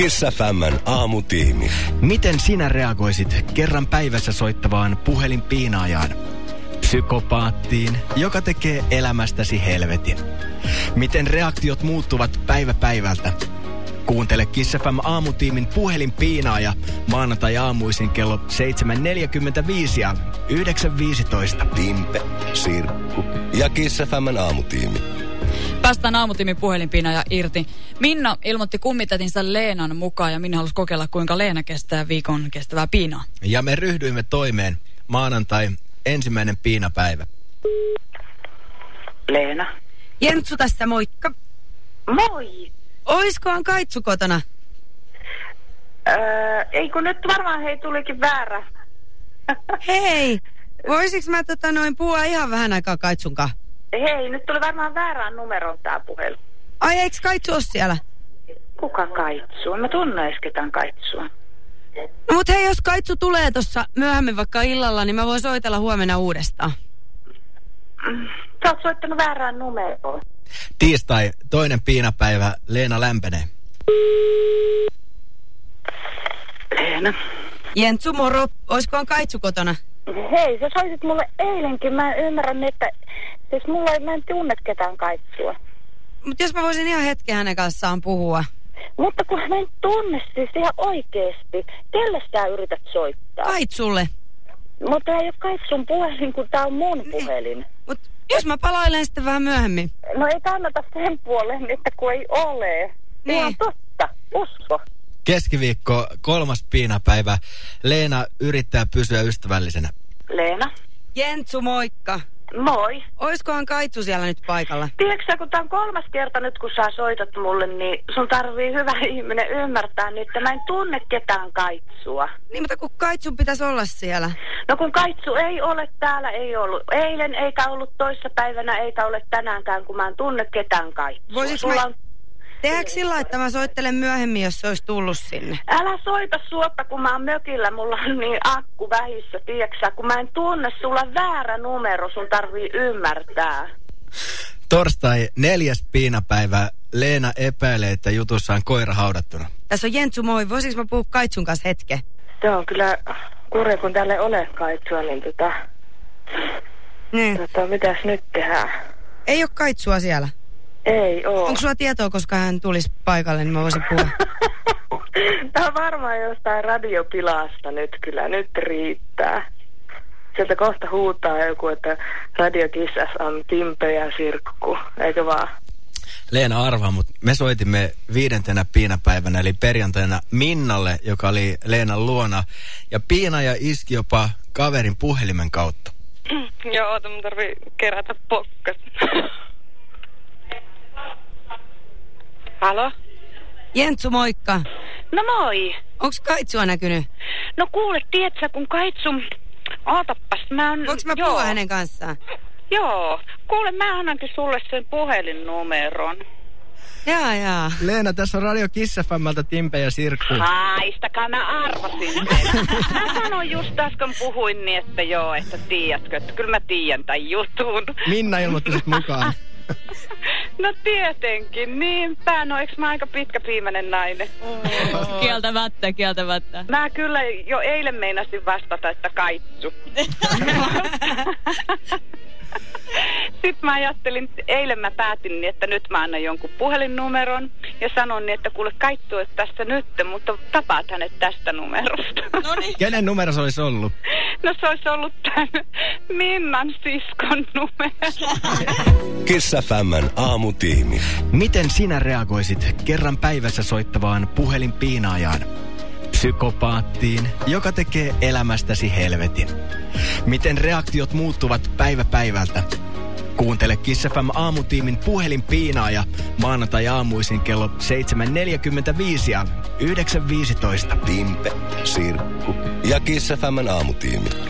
Kissa Femman aamutiimi. Miten sinä reagoisit kerran päivässä soittavaan puhelinpiinaajaan? Psykopaattiin, joka tekee elämästäsi helvetin. Miten reaktiot muuttuvat päivä päivältä? Kuuntele Kiss FM aamutiimin puhelinpiinaaja maanantai aamuisin kello 7.45 ja 9.15. Timpe, Sirkku ja Kiss Femman aamutiimi. Päästään aamutimin puhelinpiinaaja irti. Minna ilmoitti kummitätinsä Leenan mukaan ja Minna halusi kokeilla, kuinka Leena kestää viikon kestävää piinaa. Ja me ryhdyimme toimeen maanantai ensimmäinen piinapäivä. Leena. Jentsu tässä, moikka. Moi! Oiskohan Kaitsu kotona? Öö, ei kun nyt varmaan hei tulikin väärä. Hei, voisiks mä tota noin puhua ihan vähän aikaa Kaitsunkaan? Hei, nyt tuli varmaan väärään numeron tää puhelu. Ai eiks Kaitsu oo siellä? Kuka kaitsuu? En mä tunne edes ketään kaitsua. No mut hei, jos Kaitsu tulee tossa myöhemmin vaikka illalla, niin mä voin soitella huomenna uudestaan. Sä oot soittanut väärään numeroon. Tiistai, toinen piinapäivä, Leena lämpenee. Leena. Jentsu, moro. Oiskohan Kaitsu kotona? Hei, sä soitit mulle eilenkin. Mä ymmärrän, että siis mulla ei, mä en tunne ketään kaitsua. Mut jos mä voisin ihan hetken hänen kanssaan puhua. Mutta kun mä en tunne siis ihan oikeesti. Kelle sä yrität soittaa? Kaitsulle. Mutta ei ole kaitsun puhelin, kun tää on mun puhelin. Mut jos mä palailen sitten vähän myöhemmin. No ei kannata sen puolen, että kun ei ole. Niin. Ihan totta. Usko. Keskiviikko, kolmas piinapäivä. Leena yrittää pysyä ystävällisenä. Leena. Jentsu, moikka. Moi. Oiskohan Kaitsu siellä nyt paikalla? Tiedätkö kun tää on kolmas kerta nyt, kun sä soitat mulle, niin sun tarvii hyvä ihminen ymmärtää niin, että mä en tunne ketään kaitsua. Niin, mutta kun Kaitsun pitäisi olla siellä. No kun kaitsu ei ole täällä, ei ollut eilen, eikä ollut toissapäivänä, eikä ole tänäänkään, kun mä en tunne ketään kaitsua. Voisiks Sulla mä- on... Tehdäänkö sillä että mä soittelen myöhemmin, jos se olisi tullut sinne? Älä soita suotta, kun mä oon mökillä, mulla on niin akku vähissä, tiedätkö sä, kun mä en tunne, sulla väärä numero, sun tarvii ymmärtää. Torstai, neljäs piinapäivä. Leena epäilee, että jutussa on koira haudattuna. Tässä on Jentsu, moi. Voisiko mä puhua Kaitsun kanssa hetken? Se on kyllä kurja, kun täällä ei ole kaitsua, niin tota, Niin. tota mitäs nyt tehdään? Ei ole Kaitsua siellä. Ei oo. Onko sulla tietoa, koska hän tulisi paikalle, niin mä voisin puhua? Tämä on varmaan jostain radiopilasta nyt kyllä, nyt riittää. Sieltä kohta huutaa joku, että Radio Kiss on Timpe ja Sirkku, eikö vaan? Leena arvaa, mutta me soitimme viidentenä piinapäivänä, eli perjantaina Minnalle, joka oli Leenan luona. Ja piinaja iski jopa kaverin puhelimen kautta. Joo, oota, mun tarvii kerätä pokkas. Halo? Jentsu, moikka. No moi! Onks Kaitsua näkynyt? No kuule, tiedätkö, kun Kaitsum... Ootappas, mä oon... Voinko mä joo. puhua hänen kanssaan? Joo. Kuule, mä annankin sulle sen puhelinnumeron. Jaa, jaa. Leena, tässä on Radio Kiss FMltä Timpe ja Sirkku. Haistakaa, mä arvasin sen. Mä sanoin just äsken puhuin niin, että joo, että tiedätkö, että kyllä mä tiedän tämän jutun. Minna ilmoitti mukaan. No tietenkin, niinpä. No eikö mä aika pitkäpiimäinen nainen? Kieltämättä, kieltämättä. Mä kyllä jo eilen meinasin vastata, että kaitsu. Sitten mä ajattelin, eilen mä päätin niin, että nyt mä annan jonkun puhelinnumeron ja sanon niin, että kuule kaitsu että tässä nyt, mutta tapaat hänet tästä numerosta. No niin. Kenen numero se olisi ollut? No se olisi ollut tämän Minnan siskon numero. Kiss Femman aamutiimi. Miten sinä reagoisit kerran päivässä soittavaan puhelinpiinaajaan? Psykopaattiin, joka tekee elämästäsi helvetin. Miten reaktiot muuttuvat päivä päivältä? Kuuntele Kiss FM aamutiimin puhelinpiinaaja maanantai aamuisin kello 7.45 ja 9.15. Timpe, Sirkku ja Kiss Femman aamutiimi.